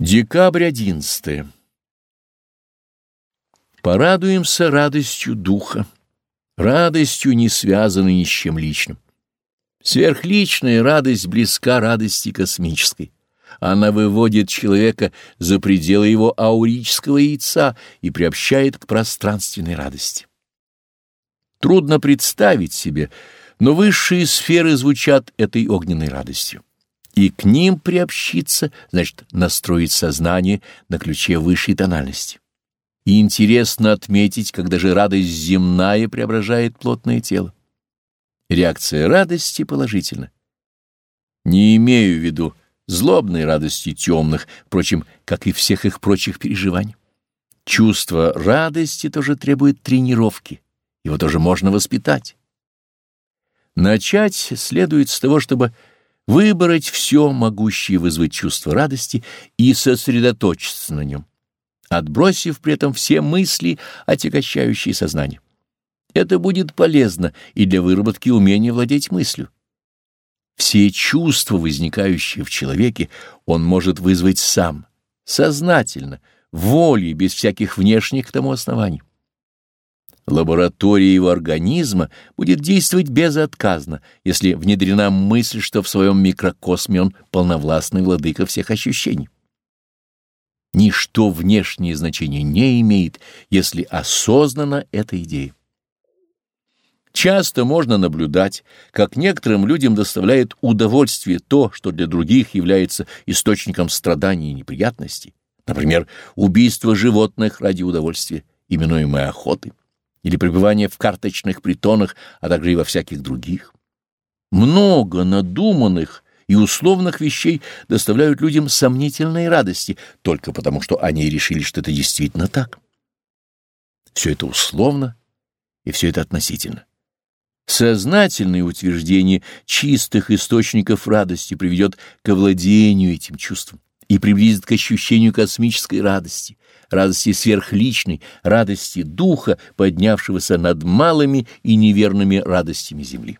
Декабрь 11. Порадуемся радостью духа, радостью, не связанной ни с чем личным. Сверхличная радость близка радости космической. Она выводит человека за пределы его аурического яйца и приобщает к пространственной радости. Трудно представить себе, но высшие сферы звучат этой огненной радостью и к ним приобщиться, значит, настроить сознание на ключе высшей тональности. И интересно отметить, когда же радость земная преображает плотное тело. Реакция радости положительна. Не имею в виду злобной радости темных, впрочем, как и всех их прочих переживаний. Чувство радости тоже требует тренировки, его тоже можно воспитать. Начать следует с того, чтобы выбрать все, могущее вызвать чувство радости, и сосредоточиться на нем, отбросив при этом все мысли, отягощающие сознание. Это будет полезно и для выработки умения владеть мыслью. Все чувства, возникающие в человеке, он может вызвать сам, сознательно, волей, без всяких внешних к тому оснований. Лаборатория его организма будет действовать безотказно, если внедрена мысль, что в своем микрокосме он полновластный владыка всех ощущений. Ничто внешнее значение не имеет, если осознана эта идея. Часто можно наблюдать, как некоторым людям доставляет удовольствие то, что для других является источником страданий и неприятностей, например, убийство животных ради удовольствия, именуемое охотой или пребывание в карточных притонах, а также и во всяких других. Много надуманных и условных вещей доставляют людям сомнительные радости, только потому что они решили, что это действительно так. Все это условно, и все это относительно. Сознательное утверждение чистых источников радости приведет к овладению этим чувством и приблизит к ощущению космической радости, радости сверхличной, радости духа, поднявшегося над малыми и неверными радостями земли.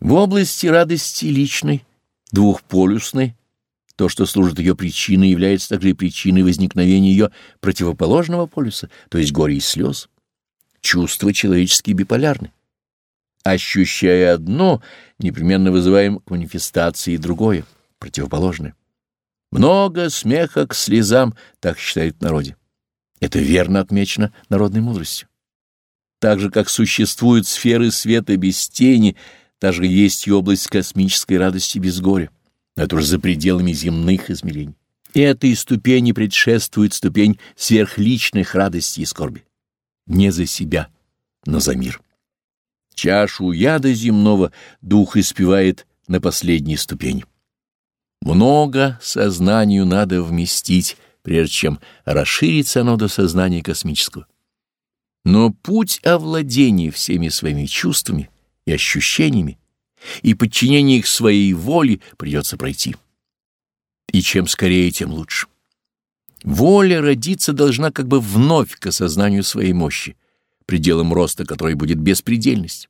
В области радости личной, двухполюсной, то, что служит ее причиной, является также и причиной возникновения ее противоположного полюса, то есть горя и слез. Чувства человеческие биполярны. Ощущая одно, непременно вызываем к манифестации другое, противоположное. Много смеха к слезам, так считают в народе. Это верно отмечено народной мудростью. Так же, как существуют сферы света без тени, также есть и область космической радости без горя. Но это уже за пределами земных измерений. Этой ступени предшествует ступень сверхличных радостей и скорби. Не за себя, но за мир. Чашу яда земного дух испевает на последней ступени. Много сознанию надо вместить, прежде чем расширится оно до сознания космического. Но путь овладения всеми своими чувствами и ощущениями и подчинения их своей воле придется пройти. И чем скорее, тем лучше. Воля родиться должна как бы вновь к осознанию своей мощи, пределом роста которой будет беспредельность.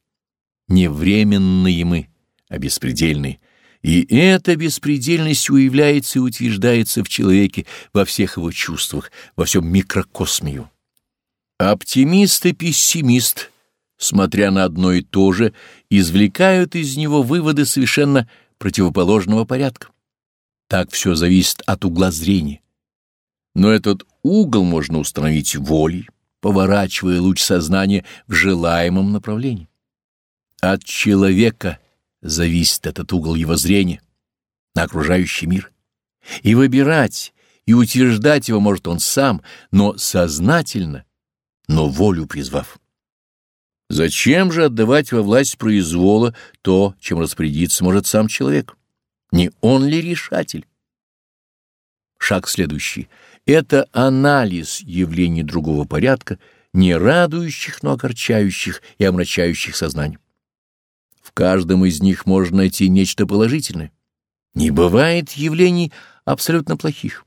Не временные мы, а беспредельные — и эта беспредельность уявляется и утверждается в человеке во всех его чувствах, во всем микрокосме. Оптимист и пессимист, смотря на одно и то же, извлекают из него выводы совершенно противоположного порядка. Так все зависит от угла зрения. Но этот угол можно установить волей, поворачивая луч сознания в желаемом направлении. От человека — зависит этот угол его зрения на окружающий мир. И выбирать, и утверждать его может он сам, но сознательно, но волю призвав. Зачем же отдавать во власть произвола то, чем распорядиться может сам человек? Не он ли решатель? Шаг следующий — это анализ явлений другого порядка, не радующих, но огорчающих и омрачающих сознание. В каждом из них можно найти нечто положительное. Не бывает явлений абсолютно плохих.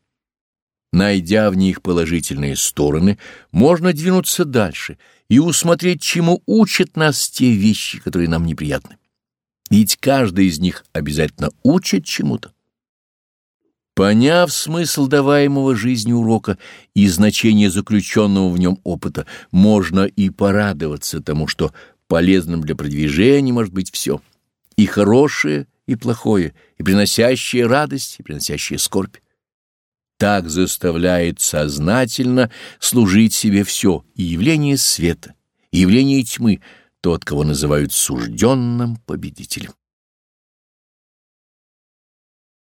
Найдя в них положительные стороны, можно двинуться дальше и усмотреть, чему учат нас те вещи, которые нам неприятны. Ведь каждый из них обязательно учит чему-то. Поняв смысл даваемого жизни урока и значение заключенного в нем опыта, можно и порадоваться тому, что полезным для продвижения может быть все, и хорошее, и плохое, и приносящее радость, и приносящее скорбь. Так заставляет сознательно служить себе все, и явление света, и явление тьмы, тот, кого называют сужденным победителем.